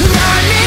Running